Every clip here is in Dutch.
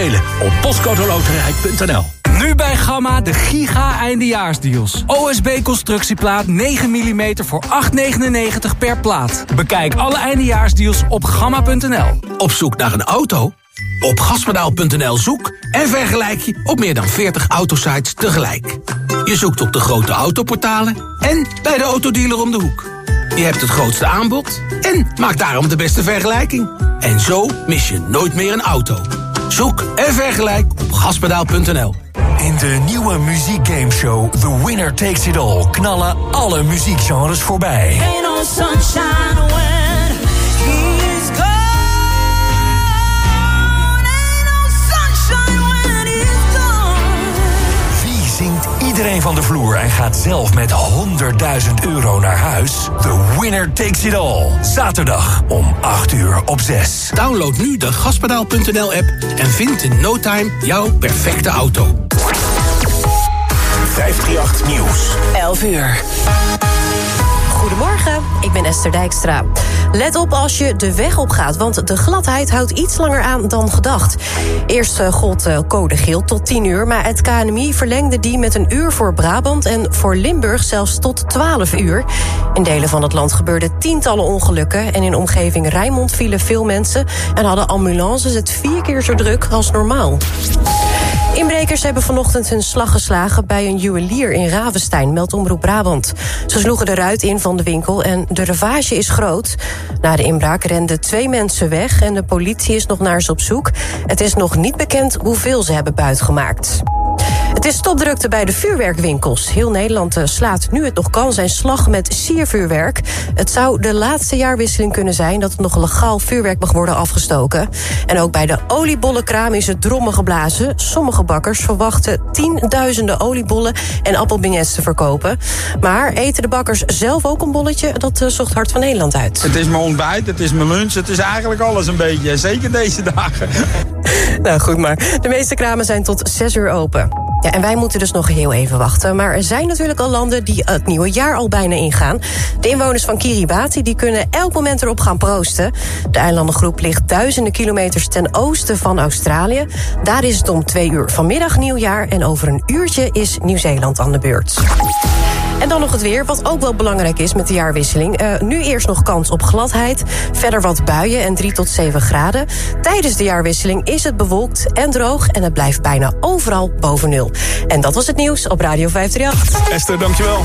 spelen op postcodoloterij.nl. Nu bij Gamma de giga eindejaarsdeals. OSB constructieplaat 9 mm voor 8,99 per plaat. Bekijk alle eindejaarsdeals op gamma.nl. Op zoek naar een auto? Op gaspedaal.nl zoek en vergelijk je op meer dan 40 autosites tegelijk. Je zoekt op de grote autoportalen en bij de autodealer om de hoek. Je hebt het grootste aanbod en maak daarom de beste vergelijking. En zo mis je nooit meer een auto. Zoek en vergelijk op gaspedaal.nl. In de nieuwe muziekgameshow The Winner Takes It All knallen alle muziekgenres voorbij. Ain't no sunshine iedereen van de vloer en gaat zelf met 100.000 euro naar huis? The Winner Takes It All. Zaterdag om 8 uur op 6. Download nu de gaspedaal.nl app en vind in no time jouw perfecte auto. 538 Nieuws. 11 uur. Goedemorgen, ik ben Esther Dijkstra. Let op als je de weg op gaat, want de gladheid houdt iets langer aan dan gedacht. Eerst uh, gold uh, code geel tot 10 uur, maar het KNMI verlengde die met een uur voor Brabant en voor Limburg zelfs tot 12 uur. In delen van het land gebeurden tientallen ongelukken en in omgeving Rijnmond vielen veel mensen en hadden ambulances het vier keer zo druk als normaal. Inbrekers hebben vanochtend hun slag geslagen bij een juwelier in Ravenstein, meldt Omroep Brabant. Ze sloegen de ruit in van de winkel en de ravage is groot. Na de inbraak renden twee mensen weg en de politie is nog naar ze op zoek. Het is nog niet bekend hoeveel ze hebben buitgemaakt. Het is topdrukte bij de vuurwerkwinkels. Heel Nederland eh, slaat nu het nog kan zijn slag met siervuurwerk. Het zou de laatste jaarwisseling kunnen zijn... dat het nog legaal vuurwerk mag worden afgestoken. En ook bij de oliebollenkraam is het drommen geblazen. Sommige bakkers verwachten tienduizenden oliebollen en appelbeignets te verkopen. Maar eten de bakkers zelf ook een bolletje? Dat uh, zocht Hart van Nederland uit. Het is mijn ontbijt, het is mijn lunch, het is eigenlijk alles een beetje. Zeker deze dagen. nou goed maar, de meeste kramen zijn tot 6 uur open. Ja, en wij moeten dus nog heel even wachten. Maar er zijn natuurlijk al landen die het nieuwe jaar al bijna ingaan. De inwoners van Kiribati die kunnen elk moment erop gaan proosten. De eilandengroep ligt duizenden kilometers ten oosten van Australië. Daar is het om twee uur vanmiddag nieuwjaar. En over een uurtje is Nieuw-Zeeland aan de beurt. En dan nog het weer, wat ook wel belangrijk is met de jaarwisseling. Uh, nu eerst nog kans op gladheid. Verder wat buien en 3 tot 7 graden. Tijdens de jaarwisseling is het bewolkt en droog... en het blijft bijna overal boven nul. En dat was het nieuws op Radio 538. Esther, dankjewel.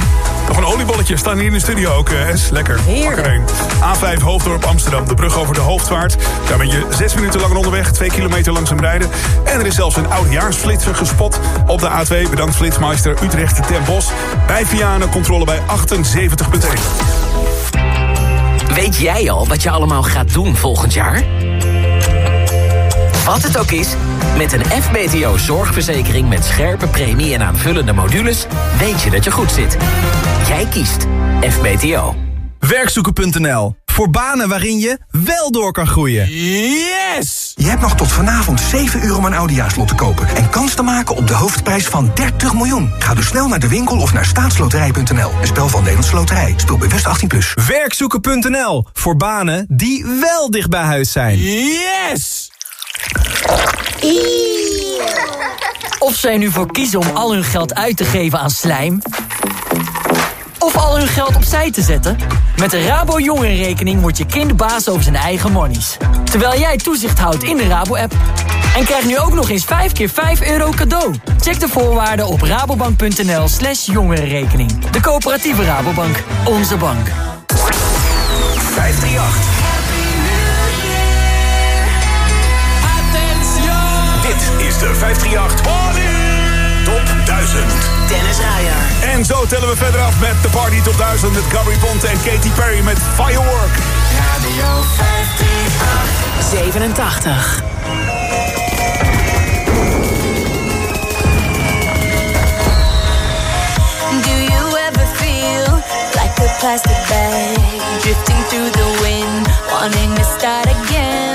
Nog een oliebolletje staan hier in de studio ook, uh, Es. Lekker. Heerlijk. A5 Hoofddorp Amsterdam, de brug over de Hoofdvaart. Daar ben je zes minuten lang onderweg, twee kilometer langzaam rijden. En er is zelfs een oudjaarsflitser gespot op de A2. Bedankt Flitsmeister Utrecht ten Bos. Bij Vianen controle bij 78,1. Weet jij al wat je allemaal gaat doen volgend jaar? Wat het ook is, met een FBTO zorgverzekering met scherpe premie en aanvullende modules... weet je dat je goed zit. Jij kiest FBTO. Werkzoeken.nl. Voor banen waarin je wel door kan groeien. Yes! Je hebt nog tot vanavond 7 uur om een oudejaarslot te kopen... en kans te maken op de hoofdprijs van 30 miljoen. Ga dus snel naar de winkel of naar staatsloterij.nl. Een spel van Nederlandse Loterij. Speel bewust 18+. Plus. Werkzoeken.nl. Voor banen die wel dicht bij huis zijn. Yes! Of zij nu voor kiezen om al hun geld uit te geven aan slijm... of al hun geld opzij te zetten... met de Rabo Jongerenrekening wordt je kind baas over zijn eigen monies. Terwijl jij toezicht houdt in de Rabo-app. En krijg nu ook nog eens 5 keer 5 euro cadeau. Check de voorwaarden op rabobank.nl slash jongerenrekening. De coöperatieve Rabobank. Onze bank. 538. Dit is de 538 Top 1000. Dennis Ruijer. En zo tellen we verder af met de Party Top 1000... met Gabri Ponte en Katy Perry met Firework. Radio 538. 87. Do you ever feel like a plastic bag drifting through the wind, wanting to start again?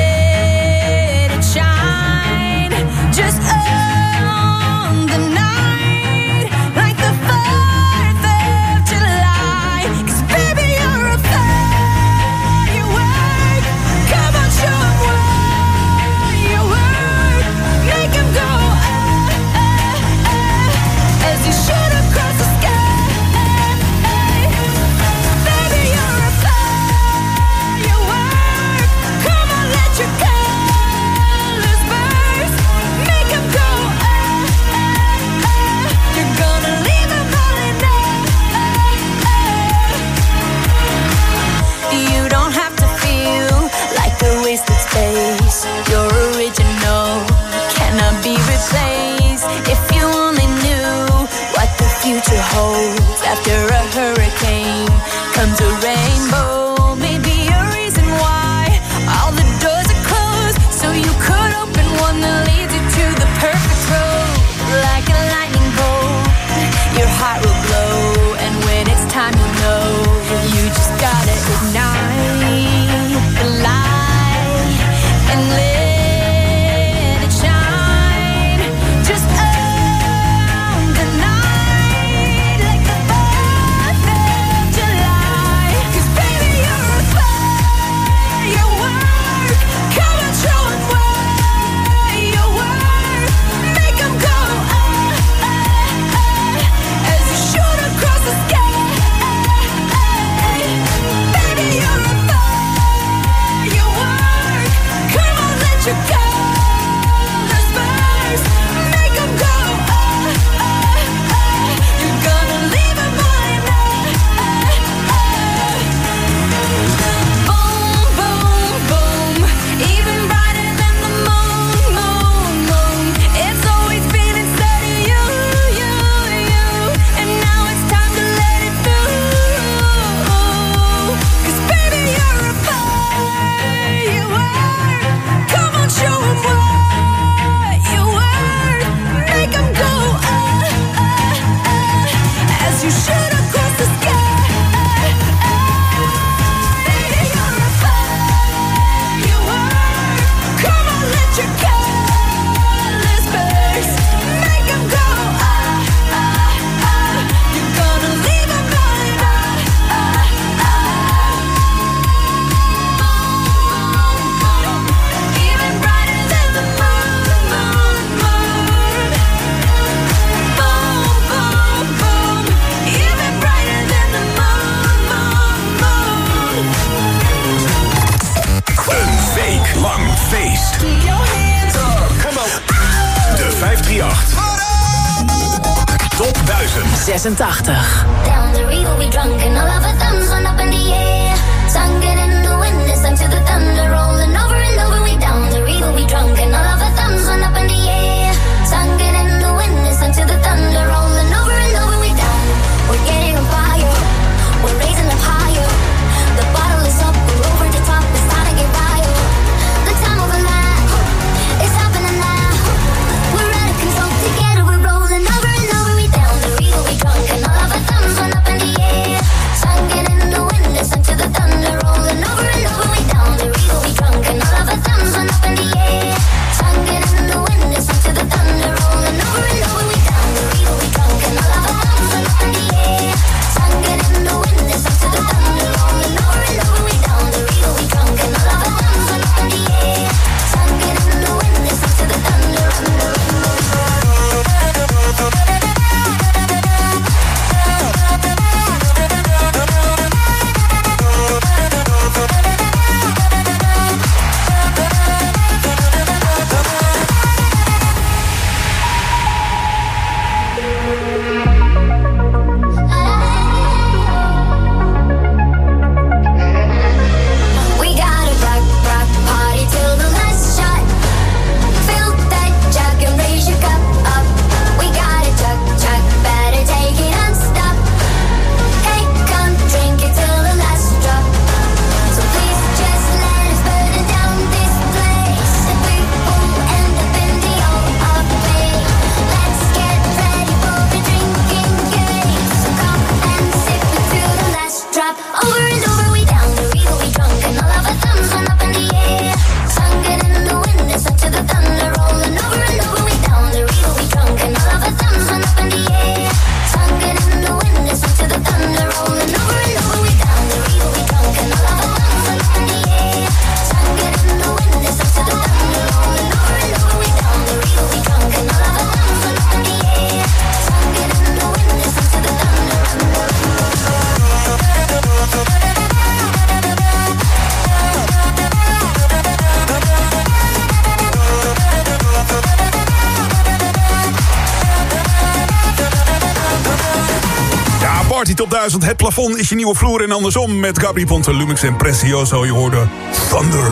2000 Het plafond is je nieuwe vloer en andersom... met Gabri Ponte, Lumix en Precioso. Je hoorde Thunder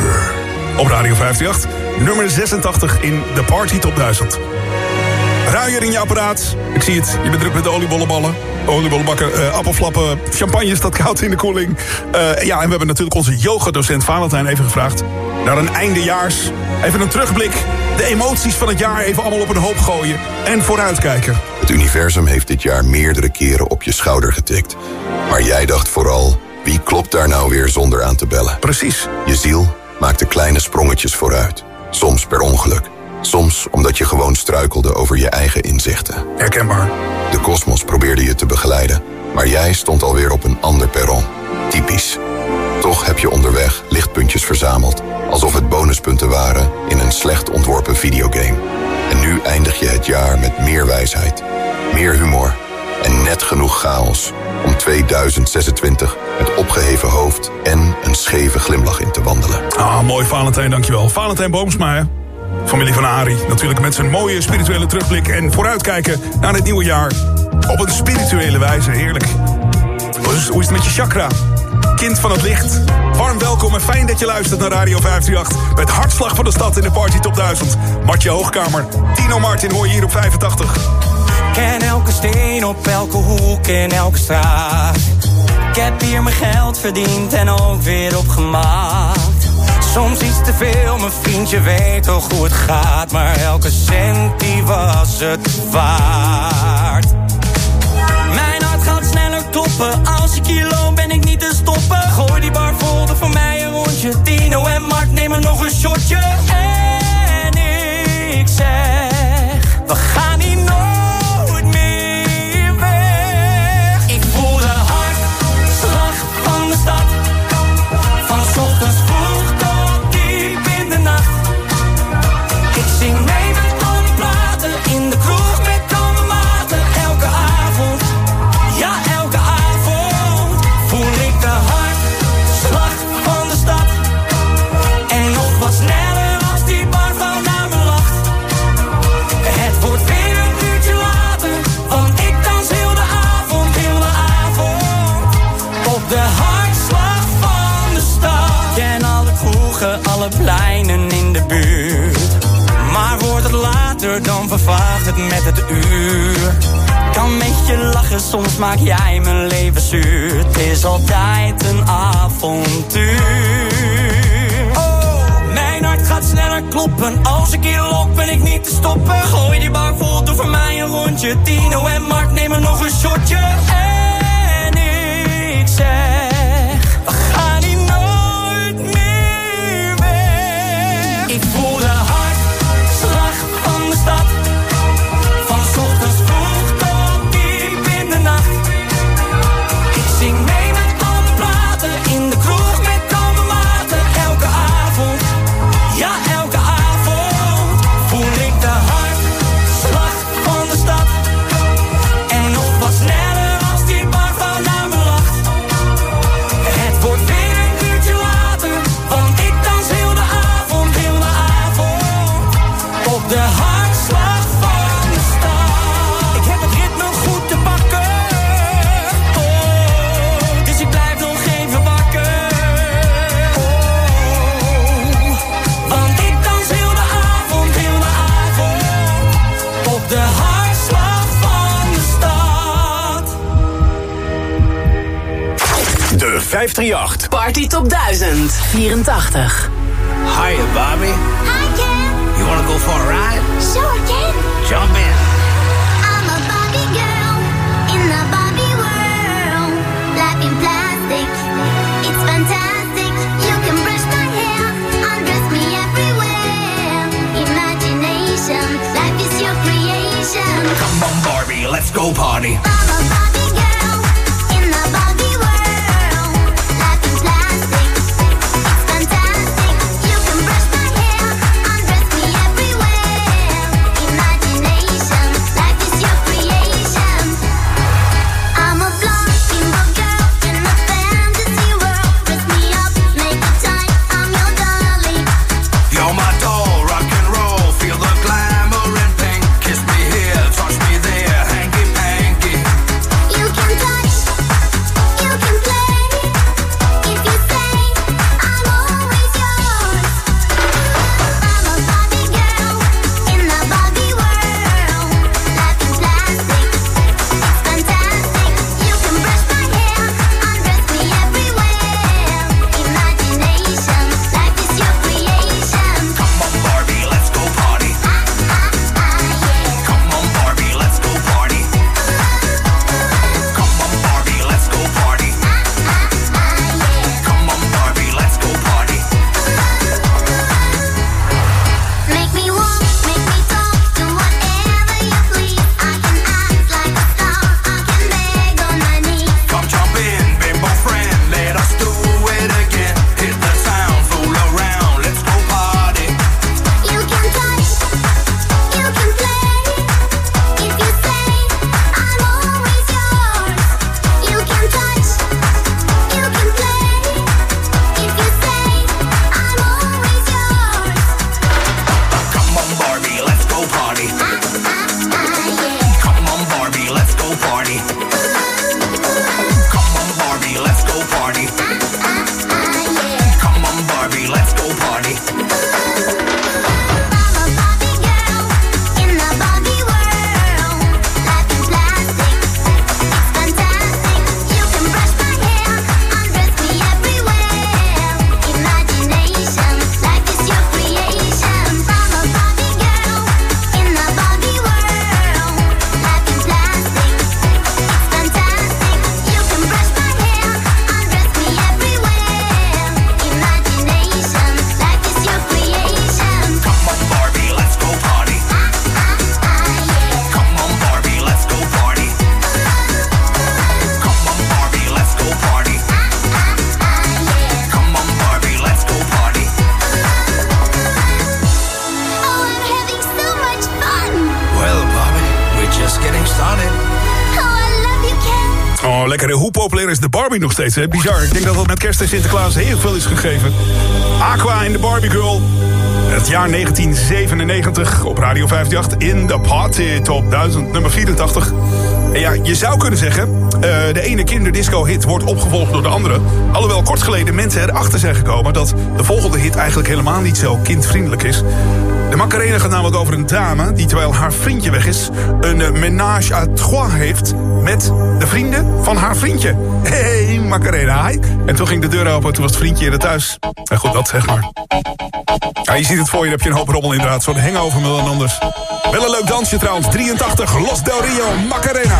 op Radio 58, Nummer 86 in de Party Top 1000. Ruier in je apparaat. Ik zie het, je bent druk met de oliebollenballen. Oliebollenbakken, uh, appelflappen, champagne staat koud in de koeling. Eh, ja, en we hebben natuurlijk onze yoga docent Valentijn even gevraagd... naar een eindejaars, even een terugblik... de emoties van het jaar even allemaal op een hoop gooien... en vooruitkijken. Het universum heeft dit jaar meerdere keren op je schouder getikt. Maar jij dacht vooral, wie klopt daar nou weer zonder aan te bellen? Precies. Je ziel maakte kleine sprongetjes vooruit. Soms per ongeluk. Soms omdat je gewoon struikelde over je eigen inzichten. Herkenbaar. De kosmos probeerde je te begeleiden, maar jij stond alweer op een ander perron. Typisch. Toch heb je onderweg lichtpuntjes verzameld, alsof het bonuspunten waren in een slecht ontworpen videogame. Nu eindig je het jaar met meer wijsheid, meer humor en net genoeg chaos om 2026 met opgeheven hoofd en een scheve glimlach in te wandelen. Ah, mooi Valentijn, dankjewel. Valentijn Boomsma, hè? Familie van Ari. Natuurlijk met zijn mooie spirituele terugblik en vooruitkijken naar het nieuwe jaar. Op een spirituele wijze, heerlijk. Hoe is het met je chakra? Kind van het licht. Warm welkom en fijn dat je luistert naar Radio 538. Met hartslag van de stad in de Party Top 1000. Martje Hoogkamer. Tino Martin hoor je hier op 85. Ken elke steen op elke hoek in elke straat. Ik heb hier mijn geld verdiend en ook weer opgemaakt. Soms iets te veel, mijn vriendje weet toch hoe het gaat. Maar elke cent die was het waard. Mijn hart gaat sneller kloppen. Als ik hier loop Gooi die bar vol, voor mij een rondje. Tino en Mark nemen nog een shotje. Dan vervaagt het met het uur. Kan met je lachen, soms maak jij mijn leven zuur. Het is altijd een avontuur. Sneller kloppen. Als ik hier loop, ben ik niet te stoppen. Gooi die bar vol, doe voor mij een rondje. Tino en Mark nemen nog een shotje. En ik zeg, 538. Party Top 1000. 84. Hiya, Bobby. Hi, Ken. You wanna go for a ride? Sure, Ken. Jump in. Bizar. Ik denk dat dat met kerst en Sinterklaas heel veel is gegeven. Aqua in de Barbie Girl. Het jaar 1997 op Radio 58 in de Party Top 1000, nummer 84. En ja, je zou kunnen zeggen, eh, de ene kinderdisco-hit wordt opgevolgd door de andere. Alhoewel kort geleden mensen erachter zijn gekomen... dat de volgende hit eigenlijk helemaal niet zo kindvriendelijk is. De Macarena gaat namelijk over een dame die terwijl haar vriendje weg is... een ménage à trois heeft met de vrienden van haar vriendje. Hey, Macarena, hi. En toen ging de deur open, toen was het vriendje er thuis. En goed, dat zeg maar. Ja, je ziet het voor je, heb je een hoop rommel inderdaad. Zo'n hangover met dan anders. Wel een leuk dansje trouwens. 83, Los Del Rio, Macarena.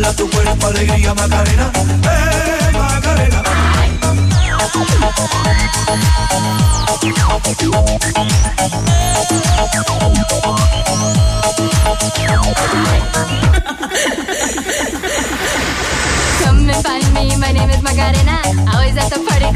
Hala tu cuerpo alegría Macarena, eh Macarena. And find me, my name is. Always at the party.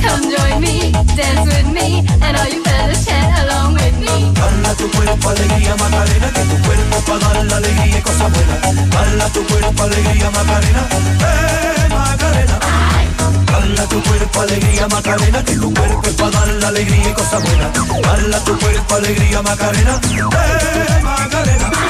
Come join me, dance with me, and all you fellas chant along with me. Tu cuerpo alegría tu cuerpo dar alegría y cosas buenas. Hala tu cuerpo alegría tu cuerpo alegría tu cuerpo dar alegría y tu cuerpo alegría Macarena, eh Macarena.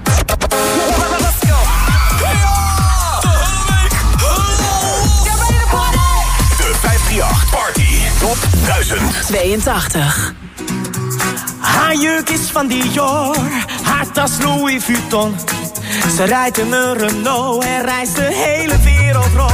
Top 1000. 82. Haar juk is van Dior, haar tas Louis Vuitton. Ze rijdt in een Renault en reist de hele wereld rond.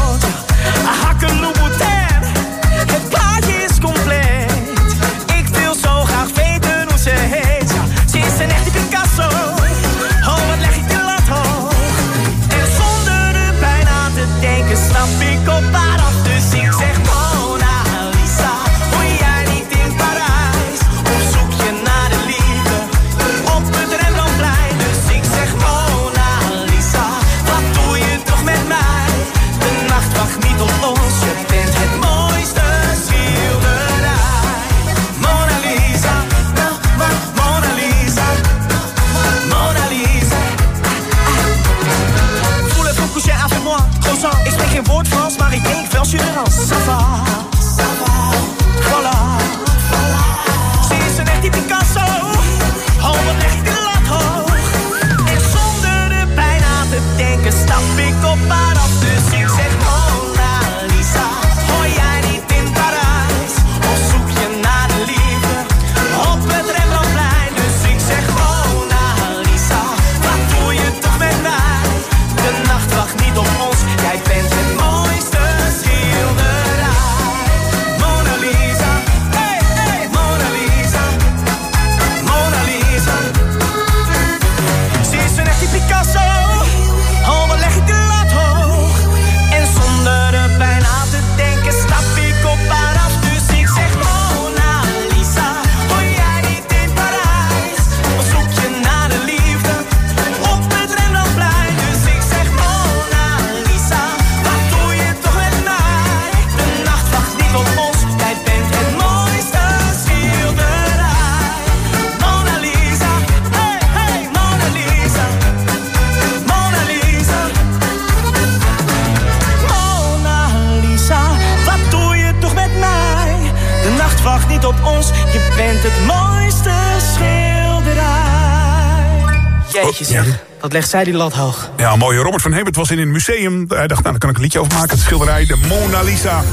Jeetje zeg, wat legt zij die lat hoog. Ja, mooie. Robert van Hebert was in een museum. Hij dacht, nou, daar kan ik een liedje over maken. Het schilderij De Mona Lisa.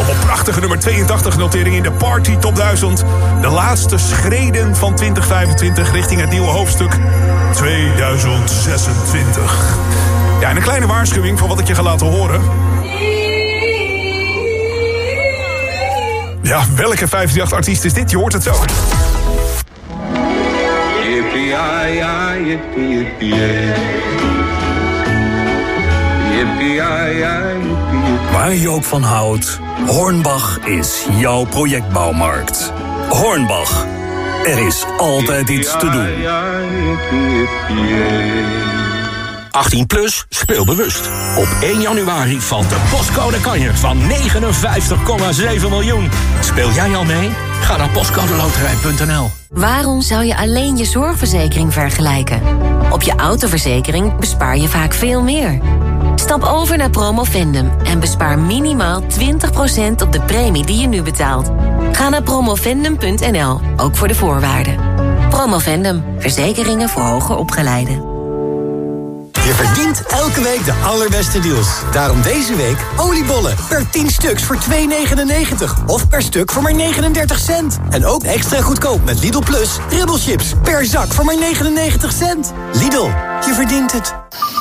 Op een prachtige nummer 82 notering in de Party Top 1000. De laatste schreden van 2025 richting het nieuwe hoofdstuk 2026. Ja, en een kleine waarschuwing voor wat ik je ga laten horen. Ja, welke 538-artiest is dit? Je hoort het zo. Yippee, yippee, Waar je ook van houdt, Hornbach is jouw projectbouwmarkt. Hornbach, er is altijd iets te doen. Yippee, yippee-yay. 18 plus, speel bewust. Op 1 januari valt de postcode kanjer van 59,7 miljoen. Speel jij al mee? Ga naar postcodeloterij.nl. Waarom zou je alleen je zorgverzekering vergelijken? Op je autoverzekering bespaar je vaak veel meer. Stap over naar Promovendum en bespaar minimaal 20% op de premie die je nu betaalt. Ga naar promovendum.nl, ook voor de voorwaarden. Promovendum, verzekeringen voor hoger opgeleiden. Je verdient elke week de allerbeste deals. Daarom deze week oliebollen per 10 stuks voor 2,99. Of per stuk voor maar 39 cent. En ook extra goedkoop met Lidl Plus ribbelchips per zak voor maar 99 cent. Lidl, je verdient het.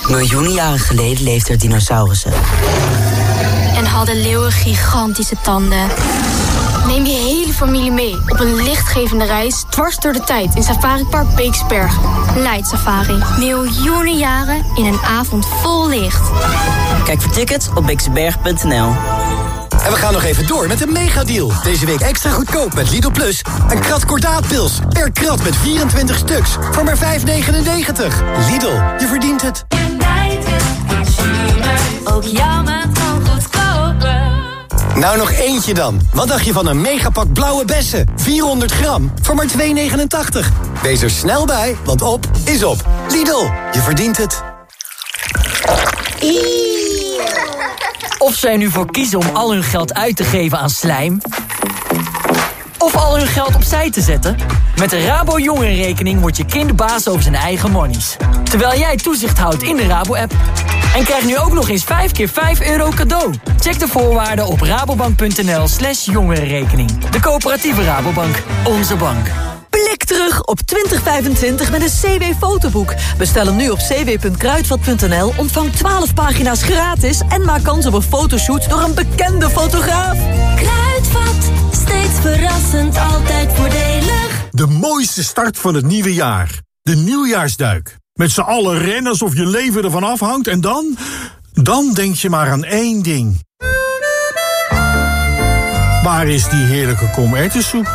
Miljoenen jaren geleden leefden er dinosaurussen. En hadden leeuwen gigantische tanden. Neem je hele familie mee op een lichtgevende reis dwars door de tijd in Safari Park Beeksberg. Light Safari. Miljoenen jaren in een avond vol licht. Kijk voor tickets op beeksberg.nl. En we gaan nog even door met een megadeal. Deze week extra goedkoop met Lidl Plus. Een krat kordaatpils per krat met 24 stuks voor maar 5,99. Lidl, je verdient het. Ook jouw maand. Nou nog eentje dan. Wat dacht je van een megapak blauwe bessen? 400 gram voor maar 2,89. Wees er snel bij, want op is op. Lidl, je verdient het. Of zij nu voor kiezen om al hun geld uit te geven aan slijm... of al hun geld opzij te zetten... met de Rabo Jongerenrekening wordt je kind baas over zijn eigen monies. Terwijl jij toezicht houdt in de Rabo-app. En krijg nu ook nog eens 5 keer 5 euro cadeau. Check de voorwaarden op rabobank.nl slash jongerenrekening. De coöperatieve Rabobank. Onze bank. Blik terug op 2025 met een CW-fotoboek. Bestel hem nu op cw.kruidvat.nl, ontvang 12 pagina's gratis... en maak kans op een fotoshoot door een bekende fotograaf. Kruidvat, steeds verrassend, altijd voordelig. De mooiste start van het nieuwe jaar. De nieuwjaarsduik. Met z'n allen rennen alsof je leven ervan afhangt en dan... Dan denk je maar aan één ding. Waar is die heerlijke komertensoep?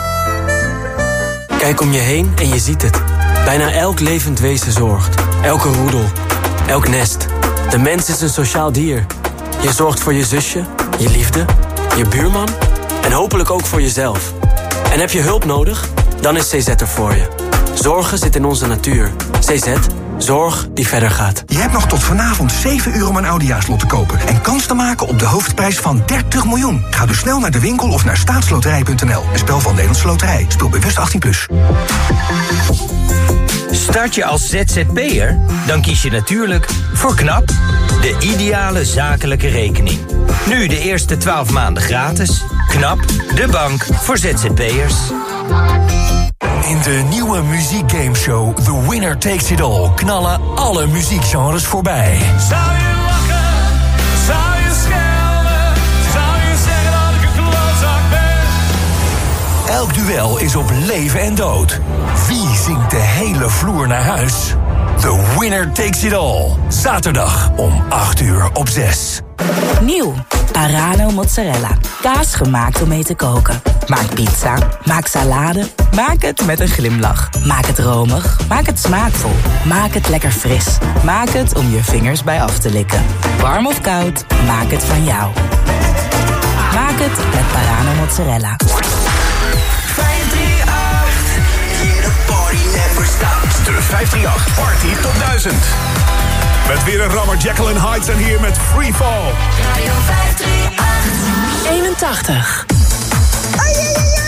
Kijk om je heen en je ziet het. Bijna elk levend wezen zorgt. Elke roedel. Elk nest. De mens is een sociaal dier. Je zorgt voor je zusje, je liefde, je buurman... en hopelijk ook voor jezelf. En heb je hulp nodig? Dan is CZ er voor je. Zorgen zit in onze natuur. CZ, zorg die verder gaat. Je hebt nog tot vanavond 7 uur om een Audiaslot te kopen... en kans te maken op de hoofdprijs van 30 miljoen. Ga dus snel naar de winkel of naar staatsloterij.nl. Een spel van Nederlandse Loterij. Speel bewust 18+. Plus. Start je als ZZP'er? Dan kies je natuurlijk voor KNAP, de ideale zakelijke rekening. Nu de eerste 12 maanden gratis. KNAP, de bank voor ZZP'ers. In de nieuwe muziekgameshow The Winner Takes It All knallen alle muziekgenres voorbij. Elk duel is op leven en dood. Wie zingt de hele vloer naar huis? The Winner Takes It All. Zaterdag om 8 uur op 6. Nieuw. Parano mozzarella. Kaas gemaakt om mee te koken. Maak pizza. Maak salade. Maak het met een glimlach. Maak het romig. Maak het smaakvol. Maak het lekker fris. Maak het om je vingers bij af te likken. Warm of koud, maak het van jou. Maak het met Parano mozzarella. De 538 Party Top 1000. Met weer een rammer Jacqueline Heights en hier met Free Fall. Radio 538. 81. we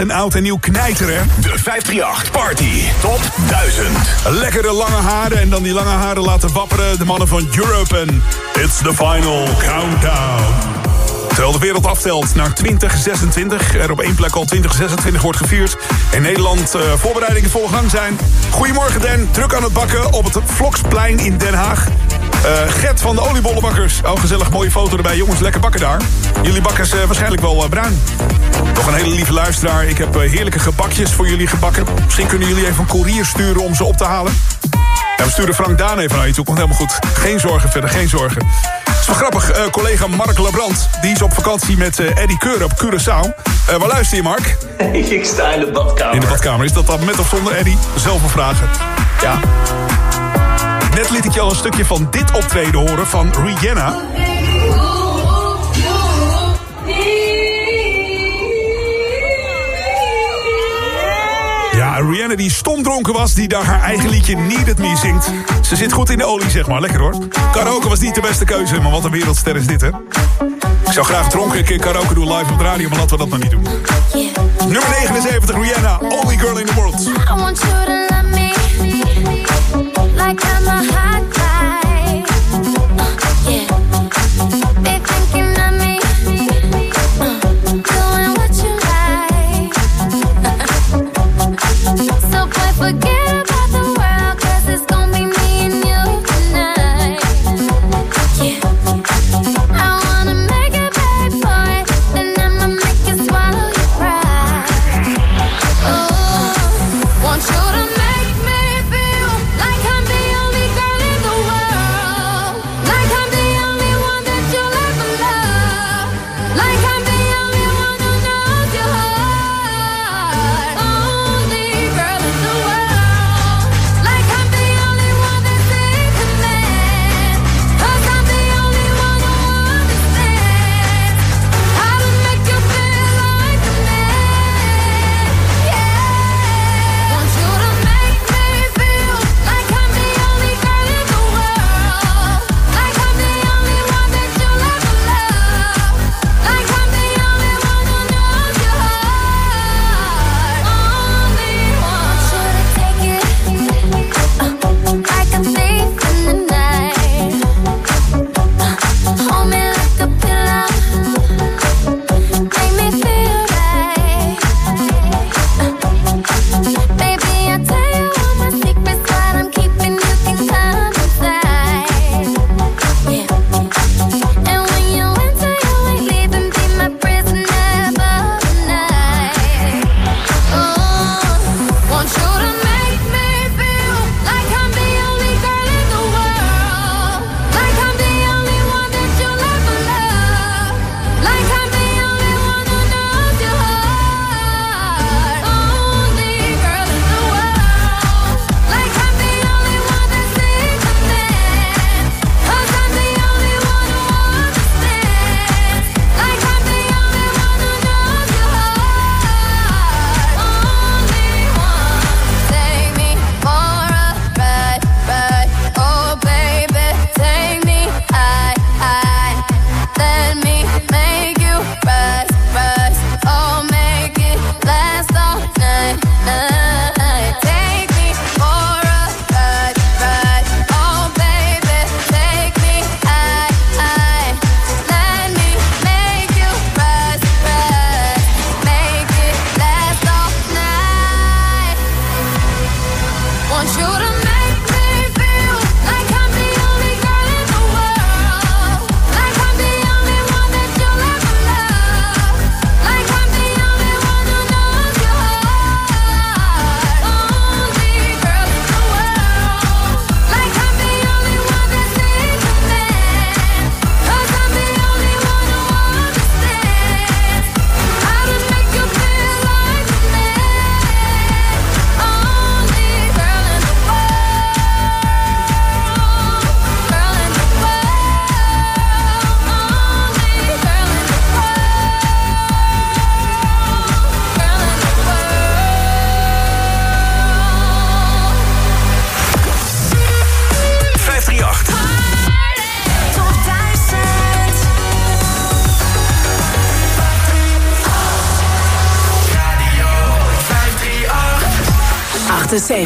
echt een oud en nieuw knijter, hè? De 538 Party Top 1000. Lekkere lange haren en dan die lange haren laten wapperen. De mannen van Europe en It's the Final Countdown. Terwijl de wereld aftelt naar 2026. Er op één plek al 2026 wordt gevierd. In Nederland uh, voorbereidingen vol gang zijn. Goedemorgen Den, druk aan het bakken op het Vloksplein in Den Haag. Uh, Gert van de oliebollenbakkers. Oh, gezellig mooie foto erbij. Jongens, lekker bakken daar. Jullie bakken ze waarschijnlijk wel uh, bruin. Nog een hele lieve luisteraar. Ik heb heerlijke gebakjes voor jullie gebakken. Misschien kunnen jullie even een koerier sturen om ze op te halen. Ja, we sturen Frank Daan even naar je toe. Komt helemaal goed. Geen zorgen verder, geen zorgen. Het is wel grappig. Uh, collega Mark Labrand, die is op vakantie met uh, Eddie Keur op Curaçao. Uh, waar luister je, Mark? Ik sta in de badkamer. In de badkamer. Is dat dan met of zonder Eddie? Zelf een vragen. Ja. Net liet ik je al een stukje van dit optreden horen van Rihanna. Ja, Rihanna die stomdronken was, die daar haar eigen liedje Needed Me zingt. Ze zit goed in de olie, zeg maar. Lekker hoor. Karaoke was niet de beste keuze, maar wat een wereldster is dit, hè? Ik zou graag dronken een keer karaoke doen live op de radio, maar laten we dat maar niet doen. Nummer 79, Rihanna, Only Girl in the World. i'm a high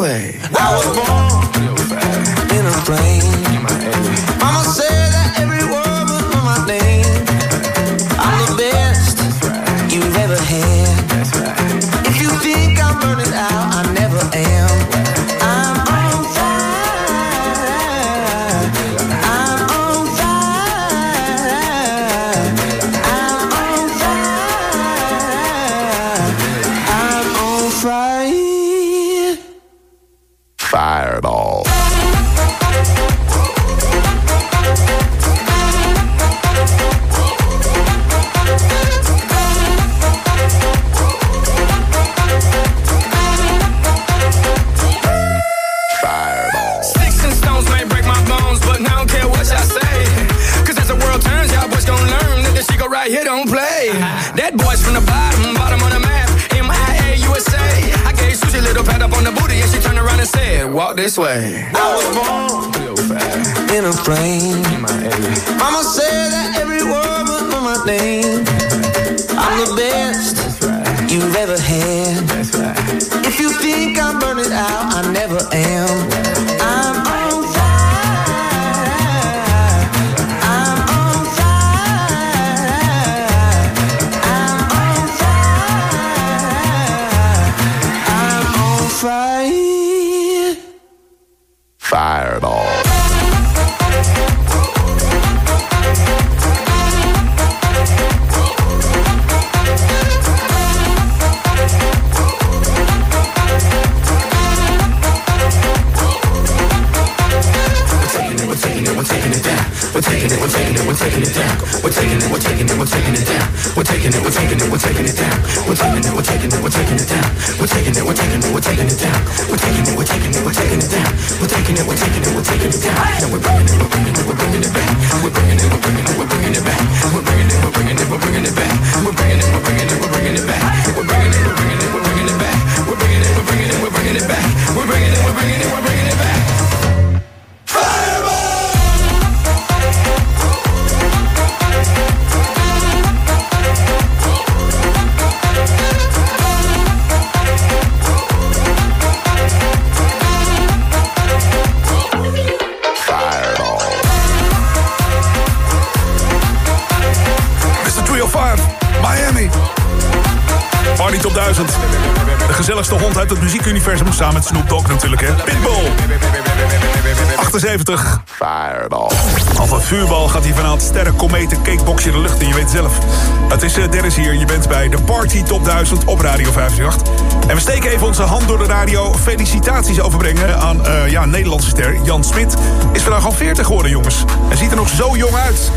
Way. I was born in a plane. Mama said We're taking it, we're taking it, we're taking it down. We're taking it, we're taking it, we're taking it down. We're taking it, we're taking it, we're taking it down. We're bringing it, we're bringing it, we're bringing it back. We're bringing it, we're bringing it, we're bringing it back. We're bringing it, we're bringing it, we're bringing it back. We're bringing it, we're bringing it, we're bringing it back. 2000. De gezelligste hond uit het muziekuniversum, samen met Snoop Dogg natuurlijk, hè. Pitbull. 78. Fireball. Als een vuurbal gaat hij vanavond sterren, kometen, cakeboxje de lucht in, je weet zelf. Het is eh, Dennis hier, je bent bij de Party Top 1000 op Radio 58. En we steken even onze hand door de radio. Felicitaties overbrengen aan eh, ja, Nederlandse ster Jan Smit. Is vandaag al 40 geworden, jongens. En ziet er nog zo jong uit.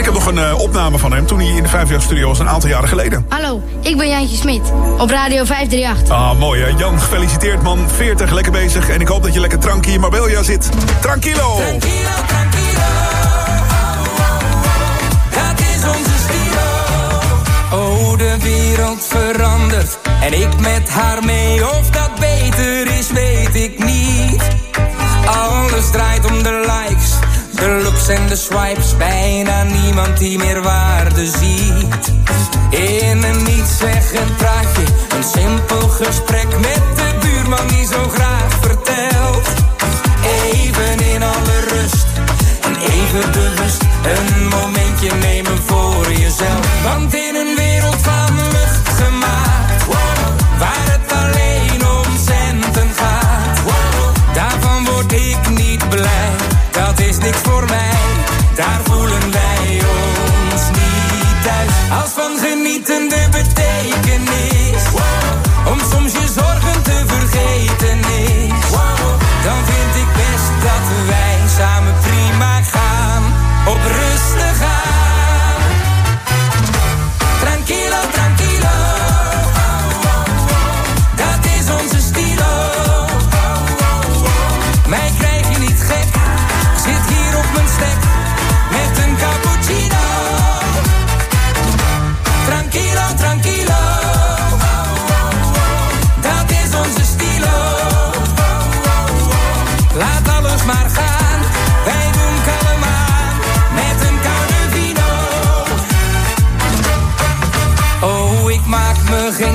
Ik heb nog een eh, opname van hem toen hij in de 5 studio was een aantal jaren geleden. Hallo, ik ben Jantje Smit op Radio 538. Ah, mooi hè. Jan, gefeliciteerd man. 40, lekker bezig. En ik hoop dat je lekker tranquilo in Marbella zit. Tranquilo! Dat is onze stilo. Oh, de wereld verandert. En ik met haar mee. Of dat beter is, weet ik niet. Alles draait om de likes. De looks en de swipes. Bijna niemand die meer waarde ziet. In een nietszeggend praatje. Een simpel gesprek met de buurman die zo graag vertelt. Even in alle rust. En even bewust een momentje nemen voor jezelf. Want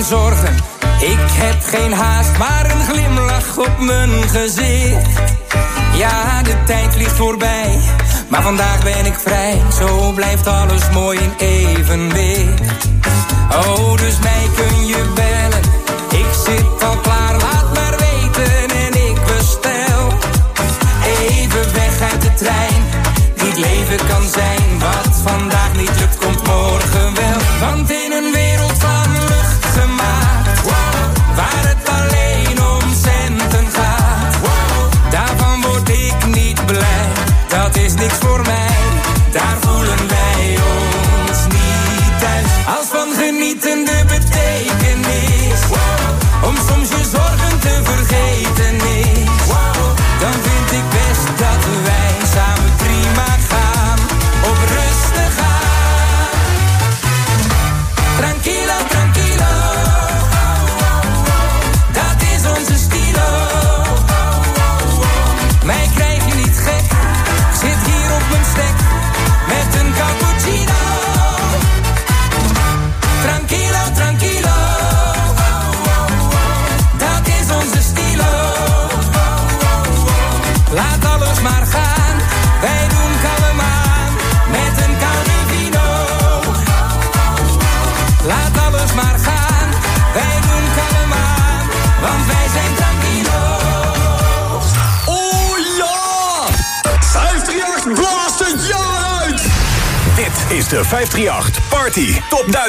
zorgen, Ik heb geen haast, maar een glimlach op mijn gezicht. Ja, de tijd vliegt voorbij, maar vandaag ben ik vrij. Zo blijft alles mooi in evenwicht. Oh, dus mij kun je bellen. Ik zit al klaar, laat maar weten en ik bestel. Even weg uit de trein, niet leven kan zijn. Wat vandaag niet lukt,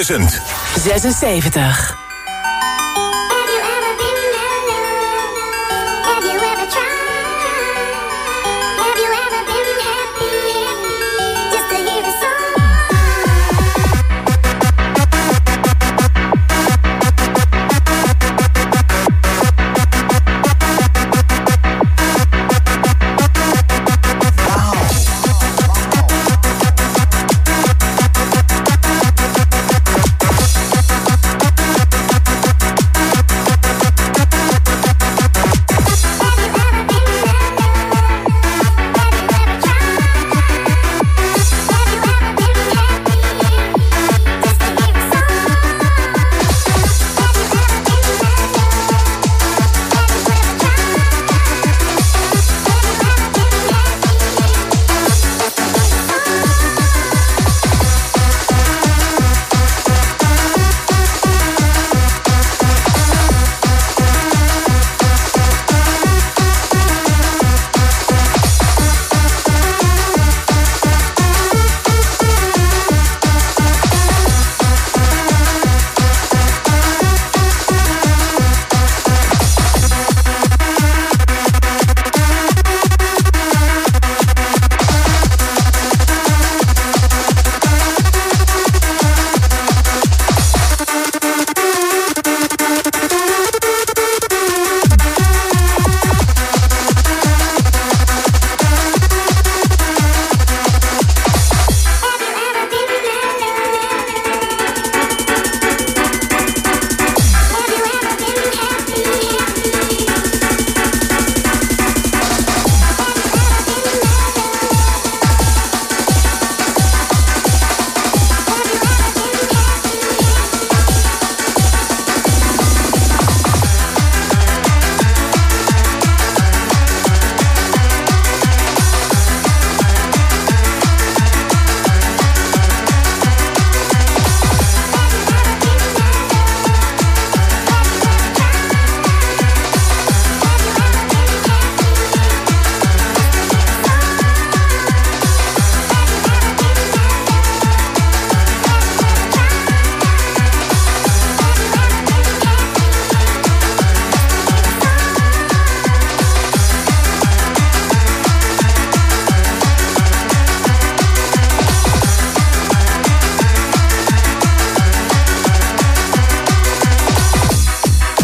1000. 76.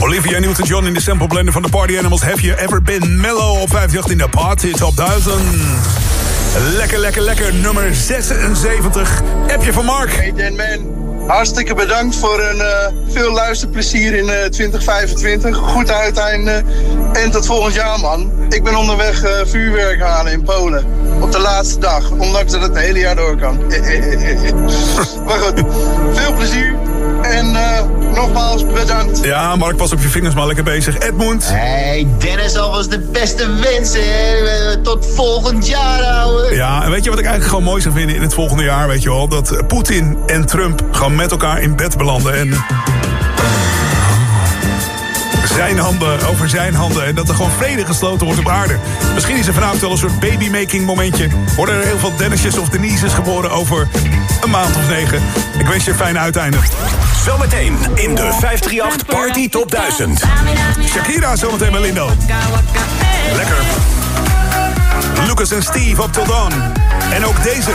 Olivia Newton-John in de sample blender van de Party Animals. Have you ever been mellow op 58 in de Party Top 1000? Lekker, lekker, lekker. Nummer 76. Appje van Mark. Hey Dan Man. Hartstikke bedankt voor een eh, veel luisterplezier in eh, 2025. Goed uiteinde. En tot volgend jaar, man. Ik ben onderweg eh, vuurwerk halen in Polen. Op de laatste dag. Ondanks dat het het hele jaar door kan. maar goed, veel plezier. En eh, nogmaals bedankt. Ja, Mark, pas op je vingers, maar lekker bezig. Edmund. Hey, Dennis, alvast de beste wensen. hè. Tot volgend jaar, ouwe. Ja, en weet je wat ik eigenlijk gewoon mooi zou vinden in het volgende jaar, weet je wel? Dat Poetin en Trump gewoon met elkaar in bed belanden en... Zijn handen over zijn handen. En dat er gewoon vrede gesloten wordt op aarde. Misschien is er vanavond wel een soort babymaking momentje. Worden er heel veel Dennisjes of Denises geboren over een maand of negen. Ik wens je een fijne uiteinde. Zometeen in de 538 Party Top 1000. Shakira zometeen met Lindo. Lekker. Lucas en Steve op till dawn. En ook deze.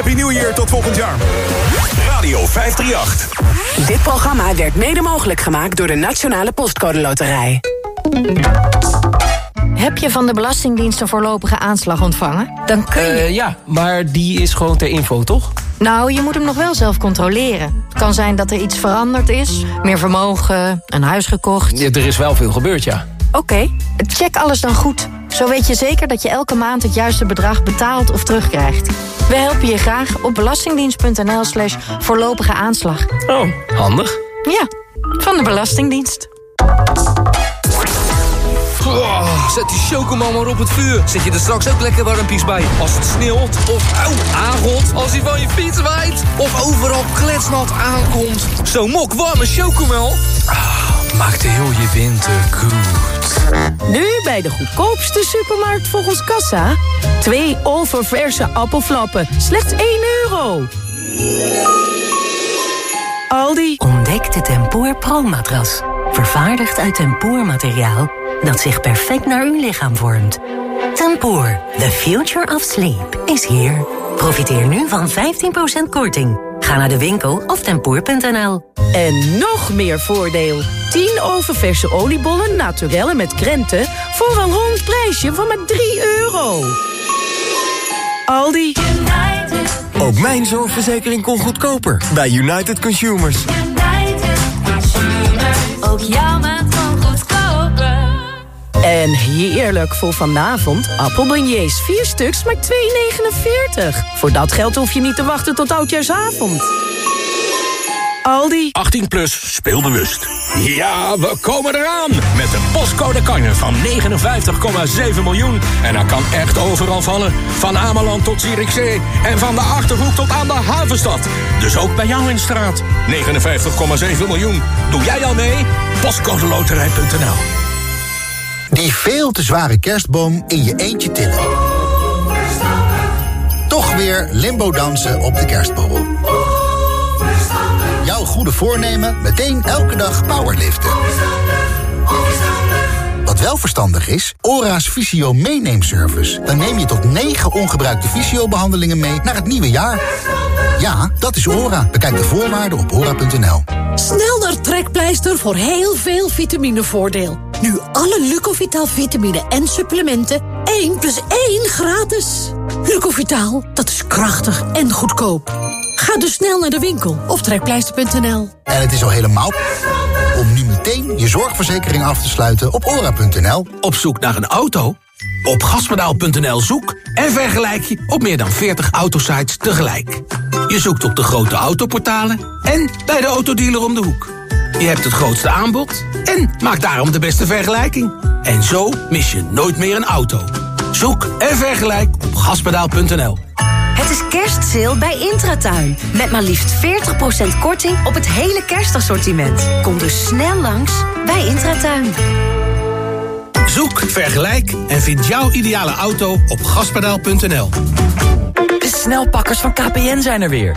Happy New Year tot volgend jaar. Radio 538. Dit programma werd mede mogelijk gemaakt door de Nationale Postcode Loterij. Heb je van de Belastingdienst een voorlopige aanslag ontvangen? Dan kun je... Eh, ja, maar die is gewoon ter info, toch? Nou, je moet hem nog wel zelf controleren. Het kan zijn dat er iets veranderd is. Meer vermogen, een huis gekocht. Ja, er is wel veel gebeurd, ja. Oké, check alles dan goed. Zo weet je zeker dat je elke maand het juiste bedrag betaalt of terugkrijgt. We helpen je graag op belastingdienst.nl slash voorlopige aanslag. Oh, handig. Ja, van de Belastingdienst. Oh, zet die chocomel maar op het vuur. Zet je er straks ook lekker warmpies bij. Als het sneeuwt of auw, aangot. Als hij van je fiets waait. Of overal kletsnat aankomt. Zo'n mok warme chocomel. Ah, maakt heel je winter goed. Nu bij de goedkoopste supermarkt volgens Kassa. Twee oververse appelflappen. Slechts 1 euro. Aldi. Ontdek de Tempoor Pro-matras. Vervaardigd uit tempoormateriaal dat zich perfect naar uw lichaam vormt. Tempoor, the future of sleep, is here. Profiteer nu van 15% korting. Ga naar de winkel of tempoor.nl. En nog meer voordeel. 10 oververse oliebollen naturellen met krenten... voor een rond prijsje van maar 3 euro. Aldi. Ook mijn zorgverzekering kon goedkoper bij United Consumers. Ook jouw maand van goedkoper. En heerlijk voor vanavond. Appelbeignets, 4 stuks, maar 2,49. Voor dat geld hoef je niet te wachten tot oudjaarsavond. Aldi. 18 plus, speelbewust. Ja, we komen eraan met de postcode kanjer van 59,7 miljoen. En dat kan echt overal vallen. Van Ameland tot Zierikzee en van de Achterhoek tot aan de Havenstad. Dus ook bij jou in straat. 59,7 miljoen. Doe jij al mee? Postcodeloterij.nl Die veel te zware kerstboom in je eentje tillen. Toch weer limbo dansen op de kerstboom. Jouw goede voornemen meteen elke dag powerliften. Wat wel verstandig is, ORA's Visio meeneemservice. Dan neem je tot 9 ongebruikte visio-behandelingen mee naar het nieuwe jaar. Ja, dat is ORA. Bekijk de voorwaarden op ora.nl. Snel Trekpleister voor heel veel vitaminevoordeel. Nu alle Lucovital vitamine en supplementen 1 plus 1 gratis. Lucovital, dat is krachtig en goedkoop. Ga dus snel naar de winkel of trekpleister.nl. En het is al helemaal om nu meteen je zorgverzekering af te sluiten op ora.nl. Op zoek naar een auto? Op gaspedaal.nl zoek en vergelijk je op meer dan 40 autosites tegelijk. Je zoekt op de grote autoportalen en bij de autodealer om de hoek. Je hebt het grootste aanbod en maak daarom de beste vergelijking. En zo mis je nooit meer een auto. Zoek en vergelijk op gaspedaal.nl. Het is kerstsale bij Intratuin. Met maar liefst 40% korting op het hele kerstassortiment. Kom dus snel langs bij Intratuin. Zoek, vergelijk en vind jouw ideale auto op gaspedaal.nl. De snelpakkers van KPN zijn er weer.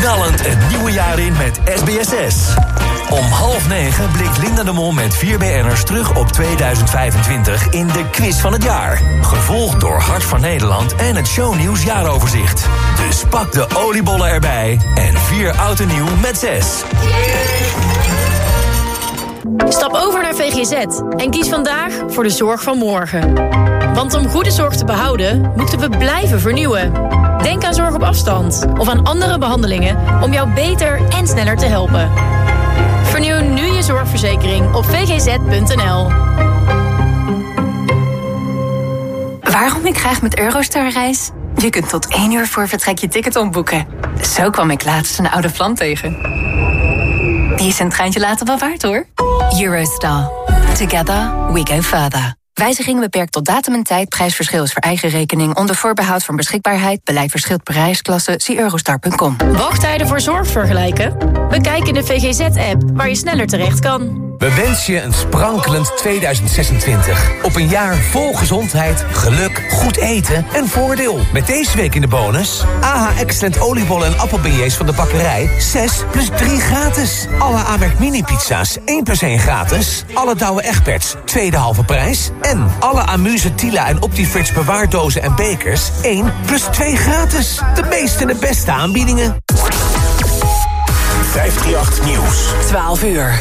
Knallend het nieuwe jaar in met SBSS. Om half negen blikt Linda de Mol met vier BN'ers terug op 2025 in de quiz van het jaar. Gevolgd door Hart van Nederland en het shownieuws jaaroverzicht. Dus pak de oliebollen erbij en vier oud en nieuw met zes. Stap over naar VGZ en kies vandaag voor de zorg van morgen. Want om goede zorg te behouden, moeten we blijven vernieuwen. Denk aan zorg op afstand of aan andere behandelingen om jou beter en sneller te helpen. Vernieuw nu je zorgverzekering op vgz.nl. Waarom ik graag met Eurostar reis? Je kunt tot één uur voor vertrek je ticket omboeken. Zo kwam ik laatst een oude vlam tegen. Die is een treintje later wel waard hoor. Eurostar. Together we go further. Wijziging beperkt tot datum en tijd. Prijsverschil is voor eigen rekening. Onder voorbehoud van beschikbaarheid. Beleid verschilt per reisklasse. Zie eurostar.com. Wachttijden voor zorg vergelijken? Bekijk in de VGZ-app waar je sneller terecht kan. We wensen je een sprankelend 2026. Op een jaar vol gezondheid, geluk, goed eten en voordeel. Met deze week in de bonus... AH Excellent oliebollen en appelbeignets van de bakkerij... 6 plus 3 gratis. Alle Amerk mini-pizza's 1 plus 1 gratis. Alle Douwe Egberts, tweede halve prijs. En alle Amuse Tila en Optifridge bewaardozen en bekers... 1 plus 2 gratis. De meeste en de beste aanbiedingen. 538 Nieuws. 12 uur.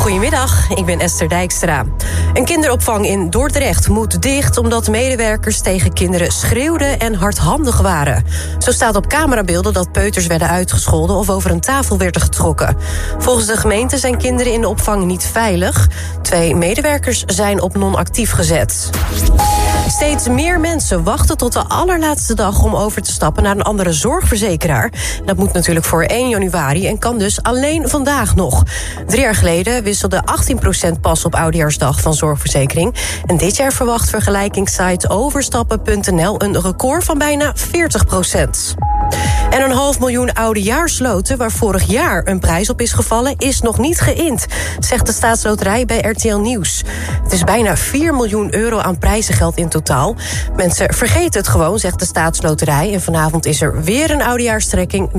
Goedemiddag, ik ben Esther Dijkstra. Een kinderopvang in Dordrecht moet dicht omdat medewerkers tegen kinderen schreeuwden en hardhandig waren. Zo staat op camerabeelden dat peuters werden uitgescholden of over een tafel werden getrokken. Volgens de gemeente zijn kinderen in de opvang niet veilig. Twee medewerkers zijn op non-actief gezet. Steeds meer mensen wachten tot de allerlaatste dag om over te stappen naar een andere zorgverzekeraar. Dat moet natuurlijk voor 1 januari en kan dus alleen vandaag nog. Drie jaar geleden wisselde 18% pas op oudejaarsdag van zorgverzekering. En dit jaar verwacht vergelijkingssite overstappen.nl een record van bijna 40%. En een half miljoen oudejaarsloten waar vorig jaar een prijs op is gevallen... is nog niet geïnd, zegt de staatsloterij bij RTL Nieuws. Het is bijna 4 miljoen euro aan prijzengeld in Mensen vergeten het gewoon, zegt de staatsloterij. En vanavond is er weer een oudejaarstrekking